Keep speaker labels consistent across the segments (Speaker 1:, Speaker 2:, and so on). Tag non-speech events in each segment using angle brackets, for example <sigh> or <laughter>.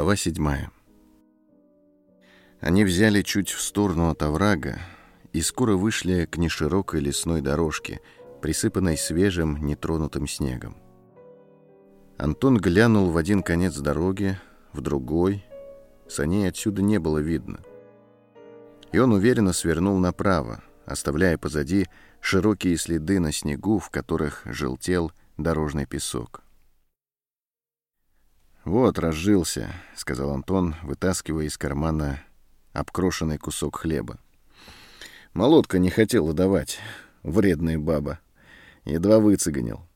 Speaker 1: Глава седьмая. Они взяли чуть в сторону от оврага и скоро вышли к неширокой лесной дорожке, присыпанной свежим, нетронутым снегом. Антон глянул в один конец дороги, в другой. Саней отсюда не было видно. И он уверенно свернул направо, оставляя позади широкие следы на снегу, в которых желтел дорожный песок. «Вот, разжился», — сказал Антон, вытаскивая из кармана обкрошенный кусок хлеба. Молотка не хотела давать, вредная баба. Едва выцеганил.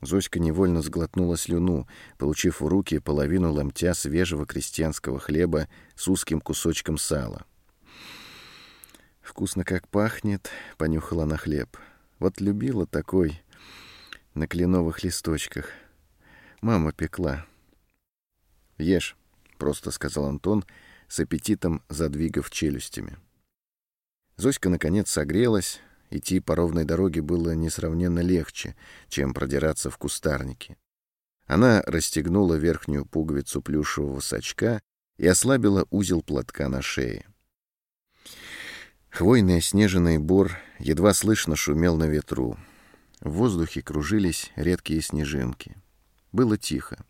Speaker 1: Зоська невольно сглотнула слюну, получив в руки половину ломтя свежего крестьянского хлеба с узким кусочком сала. «Вкусно как пахнет», — понюхала на хлеб. «Вот любила такой на кленовых листочках. Мама пекла». «Ешь», — просто сказал Антон, с аппетитом задвигав челюстями. Зоська, наконец, согрелась. Идти по ровной дороге было несравненно легче, чем продираться в кустарнике. Она расстегнула верхнюю пуговицу плюшевого сачка и ослабила узел платка на шее. Хвойный оснеженный бор едва слышно шумел на ветру. В воздухе кружились редкие снежинки. Было тихо.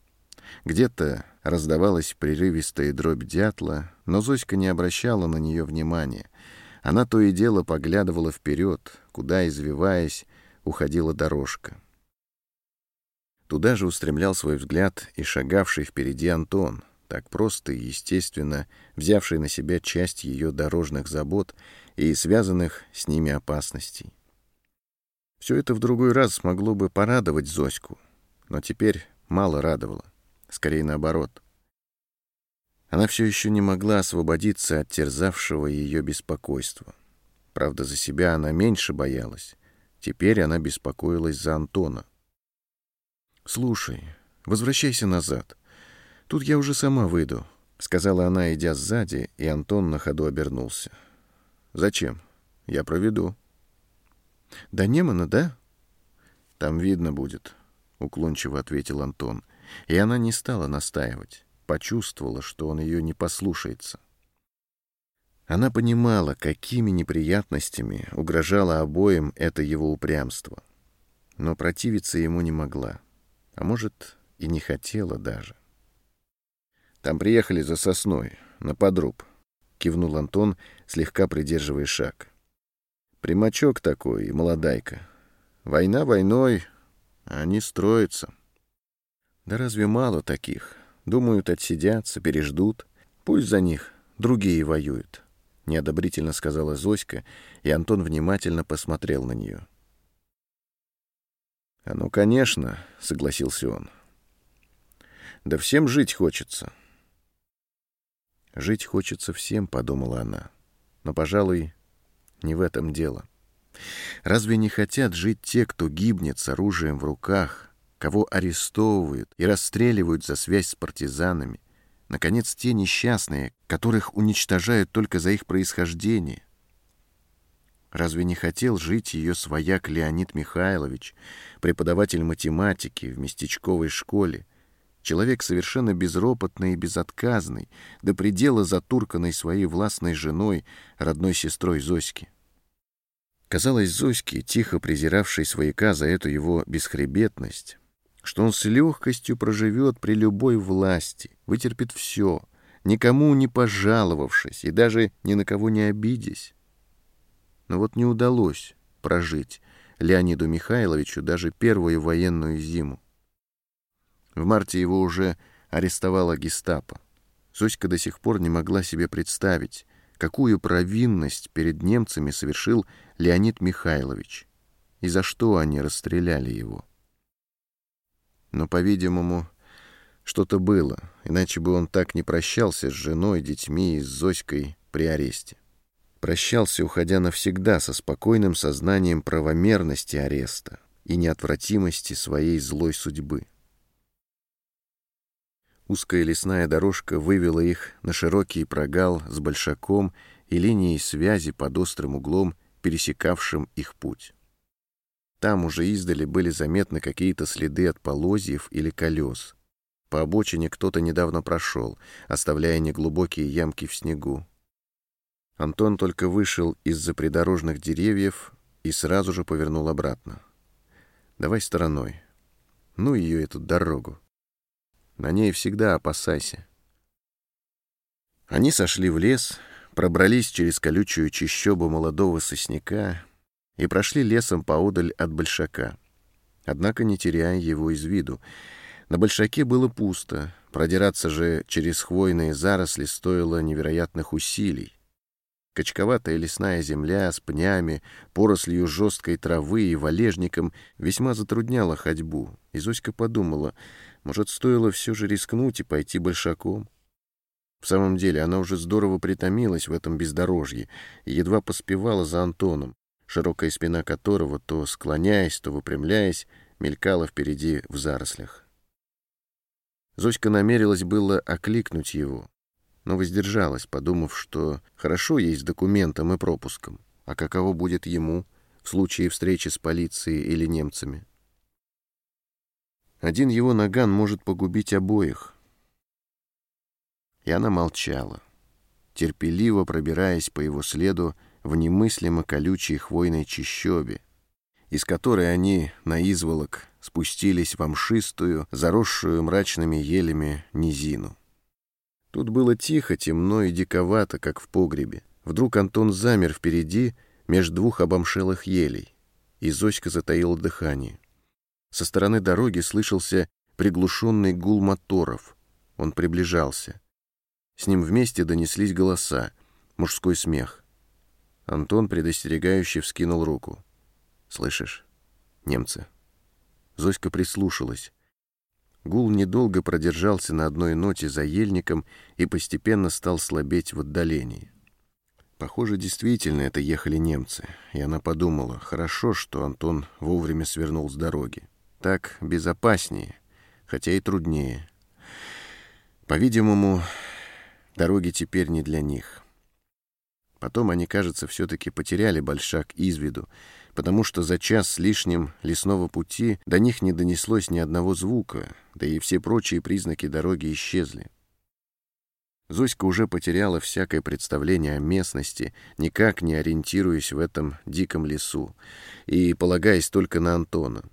Speaker 1: Где-то раздавалась прерывистая дробь дятла, но Зоська не обращала на нее внимания. Она то и дело поглядывала вперед, куда, извиваясь, уходила дорожка. Туда же устремлял свой взгляд и шагавший впереди Антон, так просто и естественно взявший на себя часть ее дорожных забот и связанных с ними опасностей. Все это в другой раз могло бы порадовать Зоську, но теперь мало радовало скорее наоборот. Она все еще не могла освободиться от терзавшего ее беспокойства. Правда, за себя она меньше боялась. Теперь она беспокоилась за Антона. «Слушай, возвращайся назад. Тут я уже сама выйду», — сказала она, идя сзади, и Антон на ходу обернулся. «Зачем? Я проведу». «До Немана, да?» «Там видно будет», — уклончиво ответил Антон. — и она не стала настаивать, почувствовала, что он ее не послушается. Она понимала, какими неприятностями угрожало обоим это его упрямство, но противиться ему не могла, а может, и не хотела даже. «Там приехали за сосной, на подруб», — кивнул Антон, слегка придерживая шаг. «Примачок такой молодайка. Война войной, а они строятся». Да разве мало таких? Думают, отсидятся, переждут. Пусть за них другие воюют. Неодобрительно сказала Зоська, и Антон внимательно посмотрел на нее. «А ну, конечно», — согласился он. «Да всем жить хочется». «Жить хочется всем», — подумала она. «Но, пожалуй, не в этом дело. Разве не хотят жить те, кто гибнет с оружием в руках, кого арестовывают и расстреливают за связь с партизанами, наконец, те несчастные, которых уничтожают только за их происхождение. Разве не хотел жить ее свояк Леонид Михайлович, преподаватель математики в местечковой школе, человек совершенно безропотный и безотказный, до предела затурканный своей властной женой, родной сестрой Зоськи? Казалось, Зоське, тихо презиравшей свояка за эту его бесхребетность, что он с легкостью проживет при любой власти, вытерпит все, никому не пожаловавшись и даже ни на кого не обидясь. Но вот не удалось прожить Леониду Михайловичу даже первую военную зиму. В марте его уже арестовала гестапо. Зоська до сих пор не могла себе представить, какую провинность перед немцами совершил Леонид Михайлович и за что они расстреляли его. Но, по-видимому, что-то было, иначе бы он так не прощался с женой, детьми и с Зоськой при аресте. Прощался, уходя навсегда со спокойным сознанием правомерности ареста и неотвратимости своей злой судьбы. Узкая лесная дорожка вывела их на широкий прогал с большаком и линией связи под острым углом, пересекавшим их путь. Там уже издали были заметны какие-то следы от полозьев или колес. По обочине кто-то недавно прошел, оставляя неглубокие ямки в снегу. Антон только вышел из-за придорожных деревьев и сразу же повернул обратно. «Давай стороной. Ну ее эту дорогу. На ней всегда опасайся». Они сошли в лес, пробрались через колючую чащобу молодого сосняка и прошли лесом поодаль от большака, однако не теряя его из виду. На большаке было пусто, продираться же через хвойные заросли стоило невероятных усилий. Качковатая лесная земля с пнями, порослью жесткой травы и валежником весьма затрудняла ходьбу, и Зоська подумала, может, стоило все же рискнуть и пойти большаком. В самом деле, она уже здорово притомилась в этом бездорожье и едва поспевала за Антоном, широкая спина которого, то склоняясь, то выпрямляясь, мелькала впереди в зарослях. Зоська намерилась было окликнуть его, но воздержалась, подумав, что хорошо есть с документом и пропуском, а каково будет ему в случае встречи с полицией или немцами. Один его наган может погубить обоих, и она молчала, терпеливо пробираясь по его следу в немыслимо колючей хвойной чащобе, из которой они на изволок спустились в мшистую, заросшую мрачными елями низину. Тут было тихо, темно и диковато, как в погребе. Вдруг Антон замер впереди, меж двух обомшелых елей, и Зоська затаила дыхание. Со стороны дороги слышался приглушенный гул моторов. Он приближался. С ним вместе донеслись голоса, мужской смех. Антон предостерегающе вскинул руку. «Слышишь? Немцы». Зоська прислушалась. Гул недолго продержался на одной ноте за ельником и постепенно стал слабеть в отдалении. Похоже, действительно это ехали немцы, и она подумала, хорошо, что Антон вовремя свернул с дороги. Так безопаснее, хотя и труднее. По-видимому, Дороги теперь не для них. Потом они, кажется, все-таки потеряли большак из виду, потому что за час с лишним лесного пути до них не донеслось ни одного звука, да и все прочие признаки дороги исчезли. Зоська уже потеряла всякое представление о местности, никак не ориентируясь в этом диком лесу, и полагаясь только на Антона.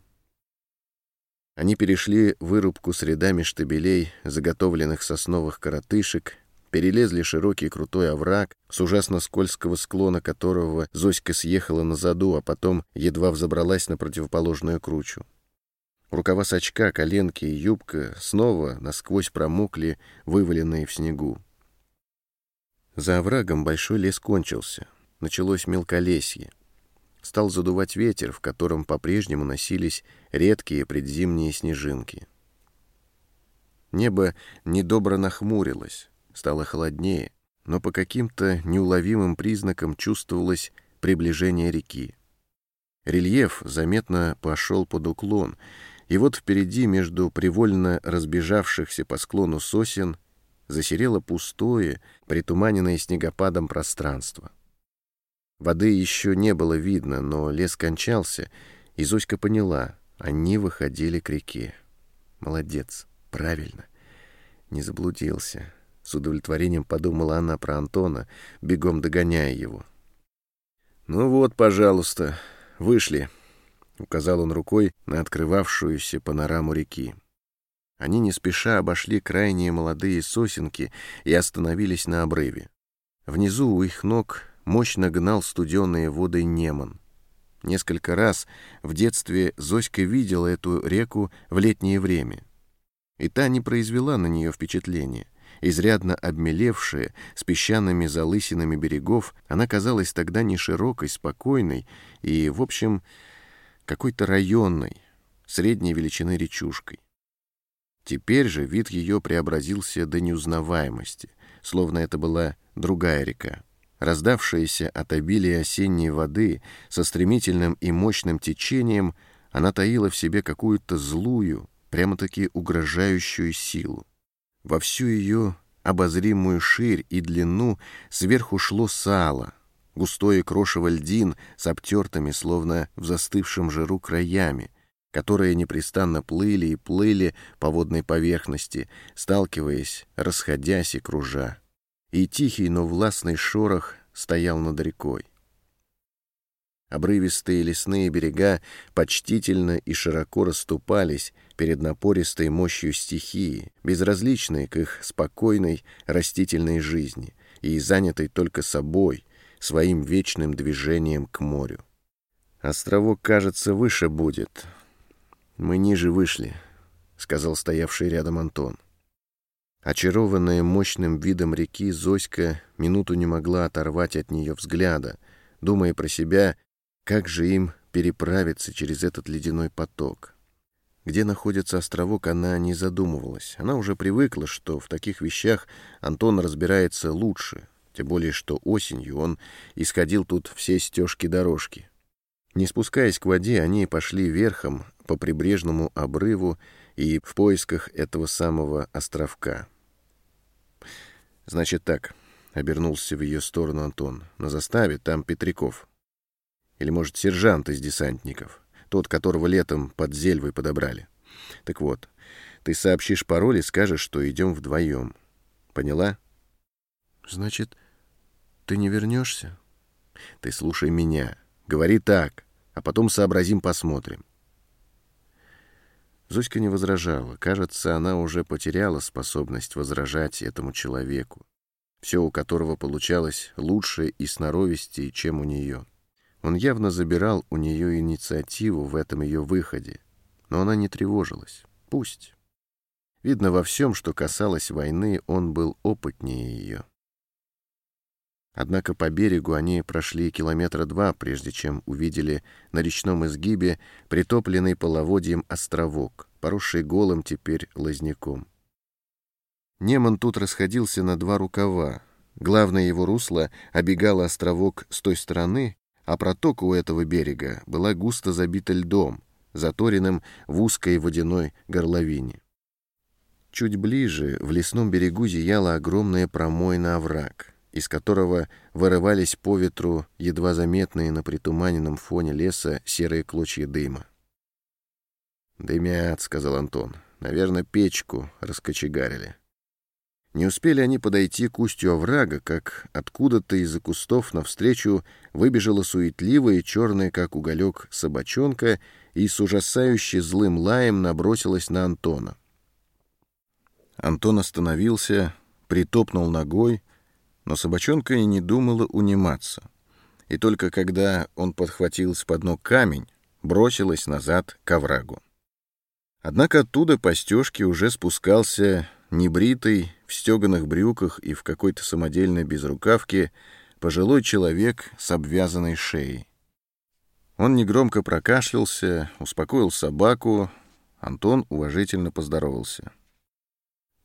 Speaker 1: Они перешли вырубку с рядами штабелей, заготовленных сосновых коротышек, перелезли широкий крутой овраг, с ужасно скользкого склона которого Зоська съехала на заду, а потом едва взобралась на противоположную кручу. Рукава сачка, коленки и юбка снова насквозь промокли, вываленные в снегу. За оврагом большой лес кончился. Началось мелколесье. Стал задувать ветер, в котором по-прежнему носились редкие предзимние снежинки. Небо недобро нахмурилось. Стало холоднее, но по каким-то неуловимым признакам чувствовалось приближение реки. Рельеф заметно пошел под уклон, и вот впереди между привольно разбежавшихся по склону сосен засерело пустое, притуманенное снегопадом пространство. Воды еще не было видно, но лес кончался, и Зоська поняла, они выходили к реке. Молодец, правильно, не заблудился. С удовлетворением подумала она про Антона, бегом догоняя его. «Ну вот, пожалуйста, вышли», — указал он рукой на открывавшуюся панораму реки. Они не спеша обошли крайние молодые сосенки и остановились на обрыве. Внизу у их ног мощно гнал студеные воды Неман. Несколько раз в детстве Зоська видела эту реку в летнее время. И та не произвела на нее впечатления. Изрядно обмелевшая, с песчаными залысинами берегов, она казалась тогда не широкой, спокойной и, в общем, какой-то районной, средней величины речушкой. Теперь же вид ее преобразился до неузнаваемости, словно это была другая река. Раздавшаяся от обилия осенней воды со стремительным и мощным течением, она таила в себе какую-то злую, прямо-таки угрожающую силу. Во всю ее обозримую ширь и длину сверху шло сало, густое крошево льдин с обтертыми, словно в застывшем жиру краями, которые непрестанно плыли и плыли по водной поверхности, сталкиваясь, расходясь и кружа. И тихий, но властный шорох стоял над рекой. Обрывистые лесные берега почтительно и широко расступались перед напористой мощью стихии, безразличной к их спокойной растительной жизни и занятой только собой, своим вечным движением к морю. «Островок, кажется, выше будет. Мы ниже вышли», — сказал стоявший рядом Антон. Очарованная мощным видом реки, Зоська минуту не могла оторвать от нее взгляда, думая про себя, как же им переправиться через этот ледяной поток. Где находится островок, она не задумывалась. Она уже привыкла, что в таких вещах Антон разбирается лучше, тем более что осенью он исходил тут все стежки-дорожки. Не спускаясь к воде, они пошли верхом по прибрежному обрыву и в поисках этого самого островка. «Значит так», — обернулся в ее сторону Антон, — «на заставе там Петряков. Или, может, сержант из десантников, тот, которого летом под Зельвой подобрали. Так вот, ты сообщишь пароль и скажешь, что идем вдвоем. Поняла?» «Значит, ты не вернешься?» «Ты слушай меня. Говори так, а потом сообразим, посмотрим». Зоська не возражала. Кажется, она уже потеряла способность возражать этому человеку, все у которого получалось лучше и сноровистее, чем у нее. Он явно забирал у нее инициативу в этом ее выходе, но она не тревожилась. Пусть. Видно, во всем, что касалось войны, он был опытнее ее. Однако по берегу они прошли километра два, прежде чем увидели на речном изгибе притопленный половодьем островок, поросший голым теперь лозняком. Неман тут расходился на два рукава. Главное его русло обегало островок с той стороны, а протока у этого берега была густо забита льдом, заторенным в узкой водяной горловине. Чуть ближе в лесном берегу зияла огромная промойна овраг — из которого вырывались по ветру едва заметные на притуманенном фоне леса серые клочья дыма. «Дымят», — сказал Антон. «Наверное, печку раскочегарили». Не успели они подойти к устью оврага, как откуда-то из-за кустов навстречу выбежала суетливая, черная, как уголек, собачонка и с ужасающе злым лаем набросилась на Антона. Антон остановился, притопнул ногой, но собачонка и не думала униматься. И только когда он подхватил с-под ног камень, бросилась назад к оврагу. Однако оттуда по стежке уже спускался небритый, в стеганых брюках и в какой-то самодельной безрукавке пожилой человек с обвязанной шеей. Он негромко прокашлялся, успокоил собаку. Антон уважительно поздоровался.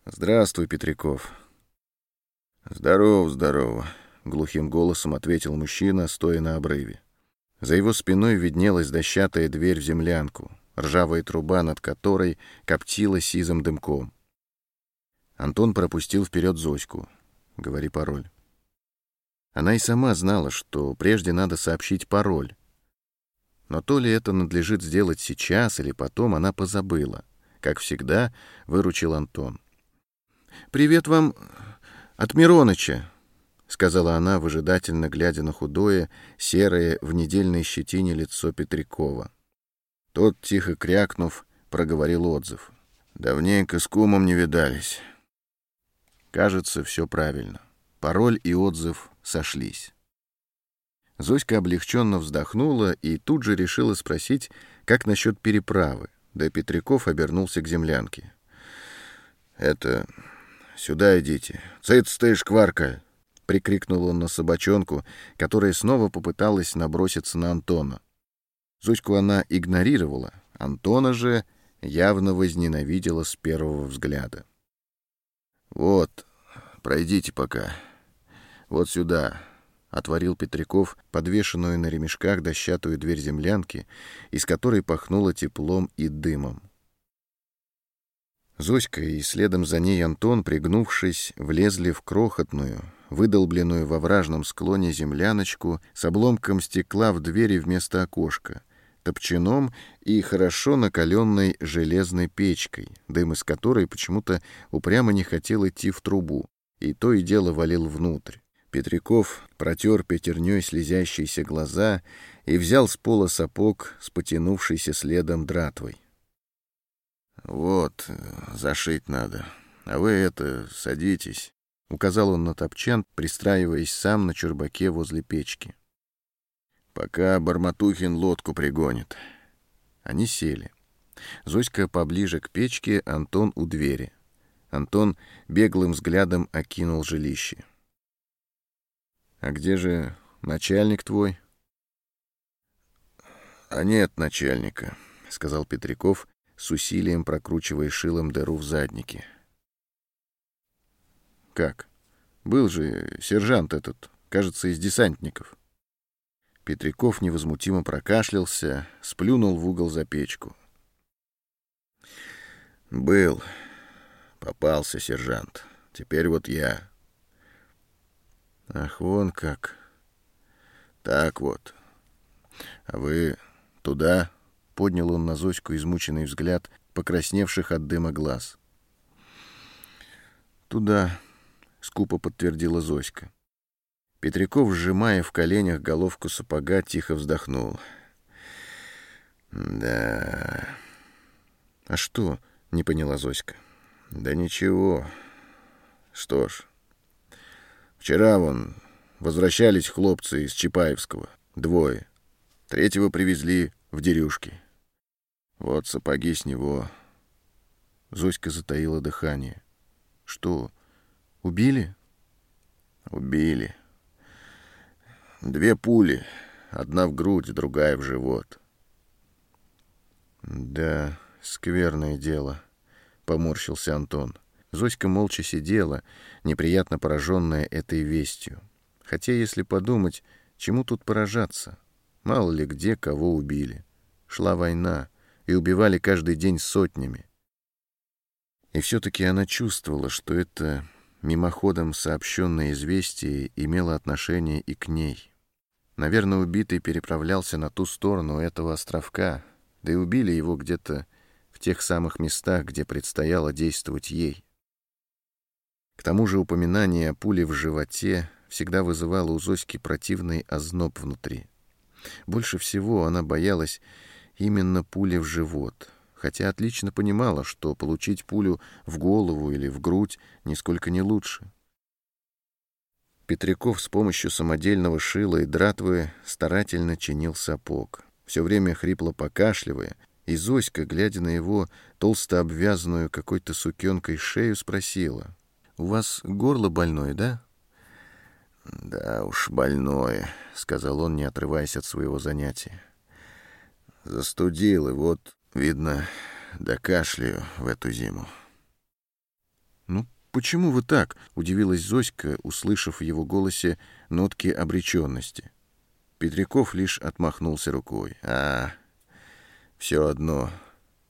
Speaker 1: «Здравствуй, Петряков», «Здорово, здорово», — глухим голосом ответил мужчина, стоя на обрыве. За его спиной виднелась дощатая дверь в землянку, ржавая труба над которой коптила сизым дымком. Антон пропустил вперед Зоську. «Говори пароль». Она и сама знала, что прежде надо сообщить пароль. Но то ли это надлежит сделать сейчас или потом, она позабыла. Как всегда, выручил Антон. «Привет вам, «От Мироныча», — сказала она, выжидательно глядя на худое, серое, в недельной щетине лицо Петрякова. Тот, тихо крякнув, проговорил отзыв. «Давненько с кумом не видались». Кажется, все правильно. Пароль и отзыв сошлись. Зоська облегченно вздохнула и тут же решила спросить, как насчет переправы, да Петряков обернулся к землянке. «Это Сюда идите. Цыц ты, шкварка!» — прикрикнул он на собачонку, которая снова попыталась наброситься на Антона. Зуську она игнорировала, Антона же явно возненавидела с первого взгляда. «Вот, пройдите пока. Вот сюда», — отворил Петряков подвешенную на ремешках дощатую дверь землянки, из которой пахнуло теплом и дымом. Зоська и следом за ней Антон, пригнувшись, влезли в крохотную, выдолбленную во вражном склоне земляночку с обломком стекла в двери вместо окошка, топчаном и хорошо накаленной железной печкой, дым из которой почему-то упрямо не хотел идти в трубу, и то и дело валил внутрь. Петряков протер пятерней слезящиеся глаза и взял с пола сапог с потянувшейся следом дратвой. «Вот, зашить надо. А вы это, садитесь», — указал он на топчан, пристраиваясь сам на чурбаке возле печки. «Пока Барматухин лодку пригонит». Они сели. Зоська поближе к печке, Антон у двери. Антон беглым взглядом окинул жилище. «А где же начальник твой?» «А нет начальника», — сказал Петряков, с усилием прокручивая шилом дыру в заднике. «Как? Был же сержант этот, кажется, из десантников». Петряков невозмутимо прокашлялся, сплюнул в угол за печку. «Был. Попался сержант. Теперь вот я». «Ах, вон как!» «Так вот. А вы туда?» Поднял он на Зоську измученный взгляд, покрасневших от дыма глаз. «Туда», — скупо подтвердила Зоська. Петряков, сжимая в коленях головку сапога, тихо вздохнул. «Да...» «А что?» — не поняла Зоська. «Да ничего. Что ж, вчера вон возвращались хлопцы из Чапаевского, двое. Третьего привезли в дерюшки. Вот сапоги с него. Зоська затаила дыхание. Что, убили? Убили. Две пули. Одна в грудь, другая в живот. Да, скверное дело, поморщился Антон. Зоська молча сидела, неприятно пораженная этой вестью. Хотя, если подумать, чему тут поражаться? Мало ли где кого убили. Шла война и убивали каждый день сотнями. И все-таки она чувствовала, что это мимоходом сообщенное известие имело отношение и к ней. Наверное, убитый переправлялся на ту сторону этого островка, да и убили его где-то в тех самых местах, где предстояло действовать ей. К тому же упоминание о пуле в животе всегда вызывало у Зоськи противный озноб внутри. Больше всего она боялась именно пули в живот, хотя отлично понимала, что получить пулю в голову или в грудь нисколько не лучше. Петряков с помощью самодельного шила и дратвы старательно чинил сапог, все время хрипло покашливая, и Зоська, глядя на его толсто обвязанную какой-то сукенкой шею, спросила, «У вас горло больное, да?» «Да уж, больное», — сказал он, не отрываясь от своего занятия. Застудил, и вот, видно, докашляю в эту зиму. «Ну, почему вы так?» — удивилась Зоська, услышав в его голосе нотки обреченности. Петряков лишь отмахнулся рукой. «А, все одно,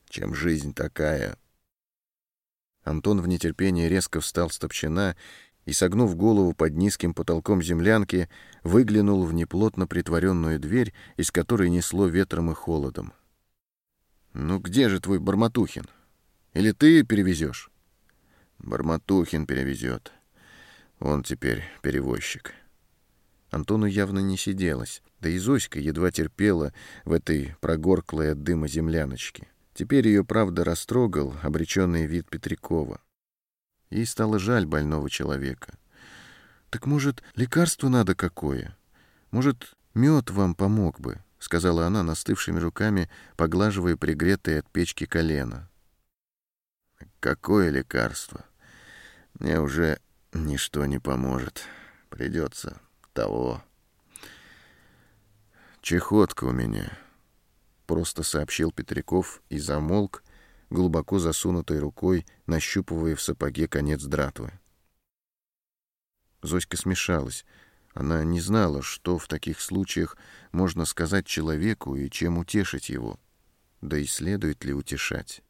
Speaker 1: чем жизнь такая». Антон в нетерпении резко встал с топчина и, согнув голову под низким потолком землянки, выглянул в неплотно притворенную дверь, из которой несло ветром и холодом. «Ну где же твой Барматухин? Или ты перевезешь?» «Барматухин перевезет. Он теперь перевозчик». Антону явно не сиделось, да и Зоська едва терпела в этой прогорклой от дыма земляночке. Теперь ее, правда, растрогал обреченный вид Петрякова. Ей стало жаль больного человека. «Так, может, лекарство надо какое? Может, мед вам помог бы?» — сказала она настывшими руками, поглаживая пригретые от печки колено. «Какое лекарство? Мне уже ничто не поможет. Придется того. Чехотка у меня», — просто сообщил Петряков и замолк, глубоко засунутой рукой, нащупывая в сапоге конец дратвы. Зоська смешалась. Она не знала, что в таких случаях можно сказать человеку и чем утешить его. Да и следует ли утешать.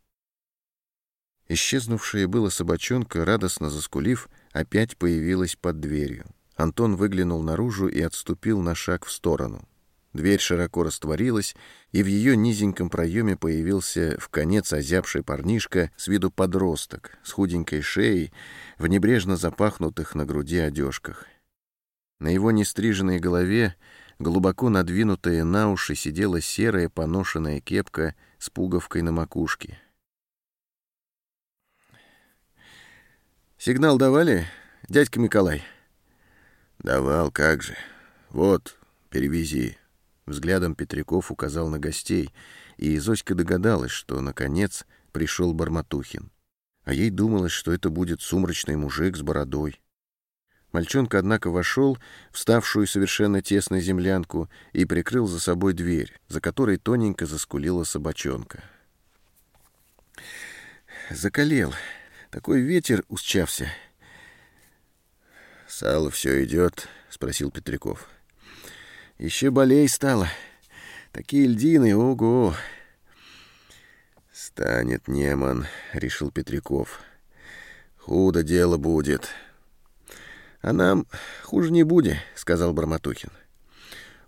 Speaker 1: Исчезнувшая была собачонка, радостно заскулив, опять появилась под дверью. Антон выглянул наружу и отступил на шаг в сторону. Дверь широко растворилась, и в ее низеньком проеме появился в конец озябший парнишка с виду подросток, с худенькой шеей, в небрежно запахнутых на груди одежках. На его нестриженной голове, глубоко надвинутая на уши, сидела серая поношенная кепка с пуговкой на макушке. «Сигнал давали, дядька Николай?» «Давал, как же. Вот, перевези». Взглядом Петряков указал на гостей, и Зоська догадалась, что, наконец, пришел Барматухин. А ей думалось, что это будет сумрачный мужик с бородой. Мальчонка, однако, вошел в ставшую совершенно тесную землянку и прикрыл за собой дверь, за которой тоненько заскулила собачонка. Закалел. Такой ветер усчався. «Сало все идет?» — спросил Петряков. Еще болей стало. Такие льдины, ого! Станет Неман, решил Петряков. Худо дело будет. А нам хуже не будет, сказал Барматухин.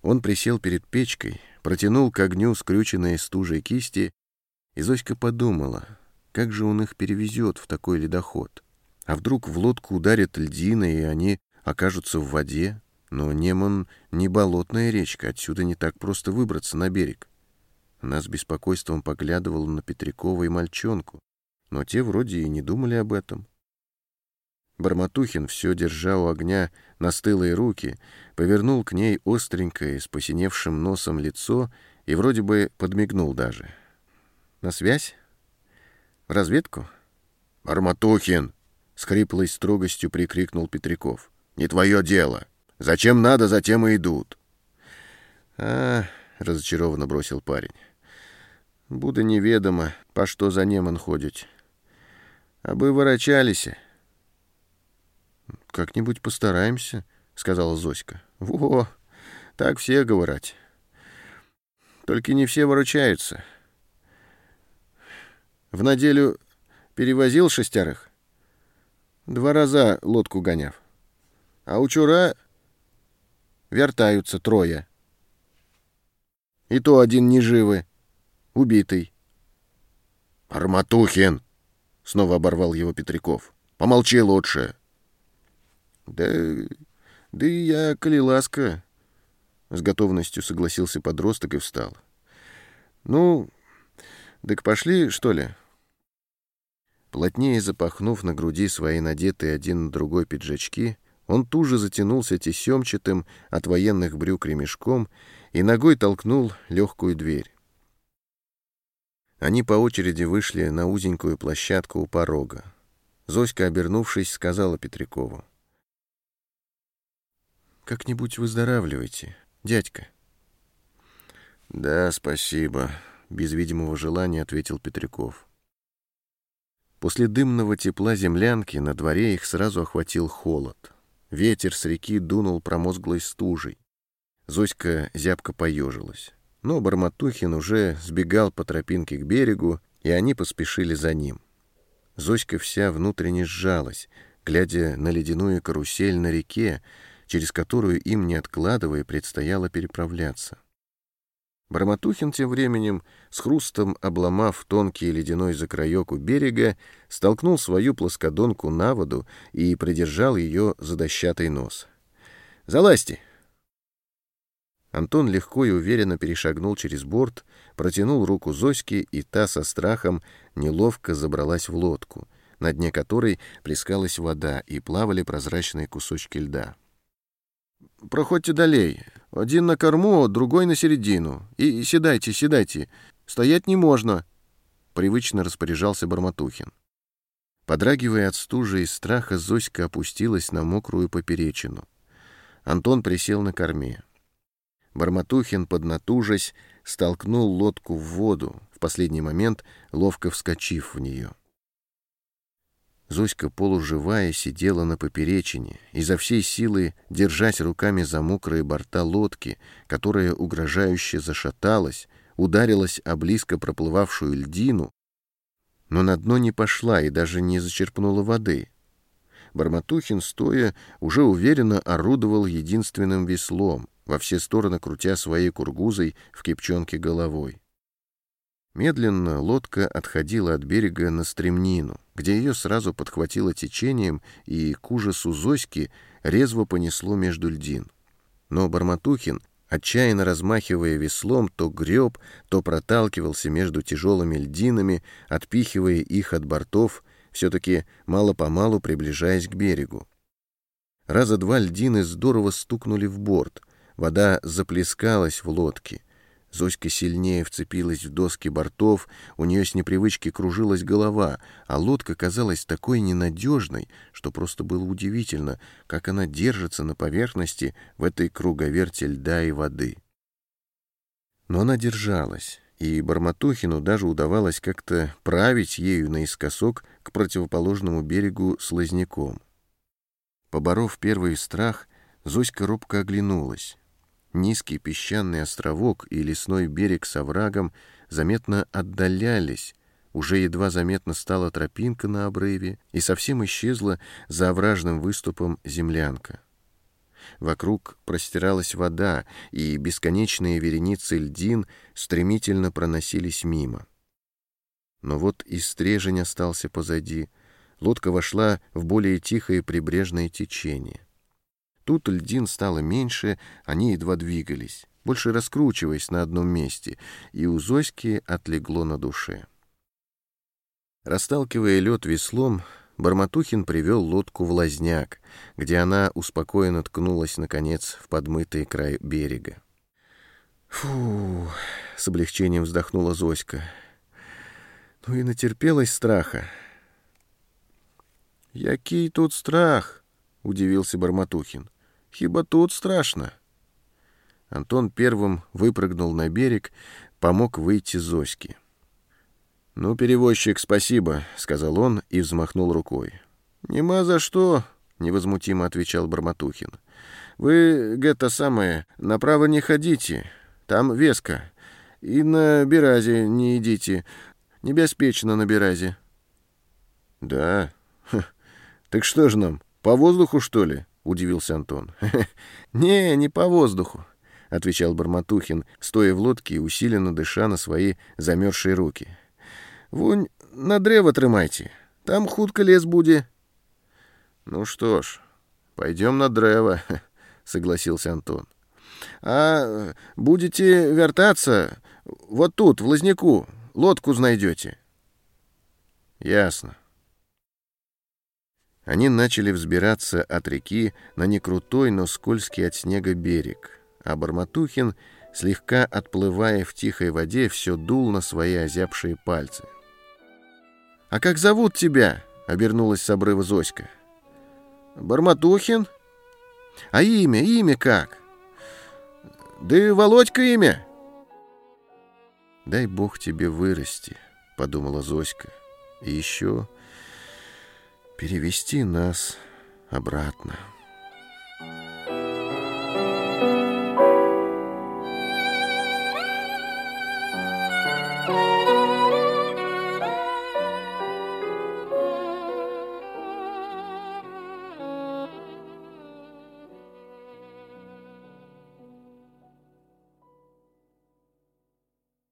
Speaker 1: Он присел перед печкой, протянул к огню скрюченные стужей кисти, и Зоська подумала, как же он их перевезет в такой ледоход. А вдруг в лодку ударят льдины, и они окажутся в воде? Но Неман не болотная речка, отсюда не так просто выбраться на берег. Она с беспокойством поглядывала на Петрякова и мальчонку, но те вроде и не думали об этом. Барматухин, все держа у огня настылые руки, повернул к ней остренькое, с посиневшим носом лицо и вроде бы подмигнул даже. «На связь? Разведку?» «Барматухин!» — с хриплой строгостью прикрикнул Петряков. «Не твое дело!» Зачем надо, затем и идут. А, разочарованно бросил парень. Буду неведомо, по что за Неман ходить. А бы ворочались. Как-нибудь постараемся, сказала Зоська. Во, так все говорят. Только не все выручаются. В неделю перевозил шестерых. Два раза лодку гоняв. А учура Вертаются трое. И то один неживый, убитый. «Арматухин!» — снова оборвал его Петряков. «Помолчи лучше». «Да... да я, коли ласка...» С готовностью согласился подросток и встал. «Ну, так пошли, что ли?» Плотнее запахнув на груди свои надетые один на другой пиджачки, он туже затянулся тесемчатым от военных брюк ремешком и ногой толкнул легкую дверь. Они по очереди вышли на узенькую площадку у порога. Зоська, обернувшись, сказала Петрякову. «Как-нибудь выздоравливайте, дядька». «Да, спасибо», — без видимого желания ответил Петряков. После дымного тепла землянки на дворе их сразу охватил холод. Ветер с реки дунул промозглой стужей. Зоська зябко поежилась. Но Барматухин уже сбегал по тропинке к берегу, и они поспешили за ним. Зоська вся внутренне сжалась, глядя на ледяную карусель на реке, через которую им, не откладывая, предстояло переправляться. Барматухин тем временем, с хрустом обломав тонкий ледяной закроек у берега, столкнул свою плоскодонку на воду и придержал ее за дощатый нос. «Залазьте!» Антон легко и уверенно перешагнул через борт, протянул руку Зоське, и та со страхом неловко забралась в лодку, на дне которой плескалась вода и плавали прозрачные кусочки льда. «Проходьте далее. Один на корму, другой на середину. И седайте, седайте. Стоять не можно», — привычно распоряжался Барматухин. Подрагивая от стужи и страха, Зоська опустилась на мокрую поперечину. Антон присел на корме. Барматухин, поднатужась, столкнул лодку в воду, в последний момент ловко вскочив в нее. Зоська, полуживая, сидела на поперечине, изо всей силы держась руками за мокрые борта лодки, которая угрожающе зашаталась, ударилась о близко проплывавшую льдину, но на дно не пошла и даже не зачерпнула воды. Барматухин, стоя, уже уверенно орудовал единственным веслом, во все стороны крутя своей кургузой в кипчонке головой. Медленно лодка отходила от берега на стремнину, где ее сразу подхватило течением и, к ужасу Зоськи, резво понесло между льдин. Но Барматухин, отчаянно размахивая веслом, то греб, то проталкивался между тяжелыми льдинами, отпихивая их от бортов, все-таки мало-помалу приближаясь к берегу. Раза два льдины здорово стукнули в борт, вода заплескалась в лодке — Зоська сильнее вцепилась в доски бортов, у нее с непривычки кружилась голова, а лодка казалась такой ненадежной, что просто было удивительно, как она держится на поверхности в этой круговерте льда и воды. Но она держалась, и Барматухину даже удавалось как-то править ею наискосок к противоположному берегу с. Поборов первый страх, Зоська робко оглянулась. Низкий песчаный островок и лесной берег с оврагом заметно отдалялись, уже едва заметно стала тропинка на обрыве, и совсем исчезла за овражным выступом землянка. Вокруг простиралась вода, и бесконечные вереницы льдин стремительно проносились мимо. Но вот и стрежень остался позади, лодка вошла в более тихое прибрежное течение. Тут льдин стало меньше, они едва двигались, больше раскручиваясь на одном месте, и у Зоськи отлегло на душе. Расталкивая лед веслом, Барматухин привел лодку в лазняк, где она успокоенно ткнулась, наконец, в подмытый край берега. «Фу!» — с облегчением вздохнула Зоська. «Ну и натерпелась страха». «Який тут страх?» — удивился Барматухин. Хиба тут страшно. Антон первым выпрыгнул на берег, помог выйти Зоське. «Ну, перевозчик, спасибо», — сказал он и взмахнул рукой. «Нема за что», — невозмутимо отвечал Барматухин. «Вы, это самое, направо не ходите, там веска, и на Беразе не идите, небеспечно на Беразе». «Да? Ха. Так что же нам, по воздуху, что ли?» — удивился Антон. <laughs> «Не, не по воздуху», — отвечал Барматухин, стоя в лодке и усиленно дыша на свои замерзшие руки. «Вунь на древо трымайте, там худко лес будет». «Ну что ж, пойдем на древо», — согласился Антон. «А будете вертаться, вот тут, в Лазняку, лодку найдете». «Ясно». Они начали взбираться от реки на некрутой, но скользкий от снега берег, а Барматухин, слегка отплывая в тихой воде, все дул на свои озябшие пальцы. «А как зовут тебя?» — обернулась с обрыва Зоська. «Барматухин? А имя, имя как?» «Да и Володька имя!» «Дай бог тебе вырасти», — подумала Зоська. «И еще...» перевести нас обратно.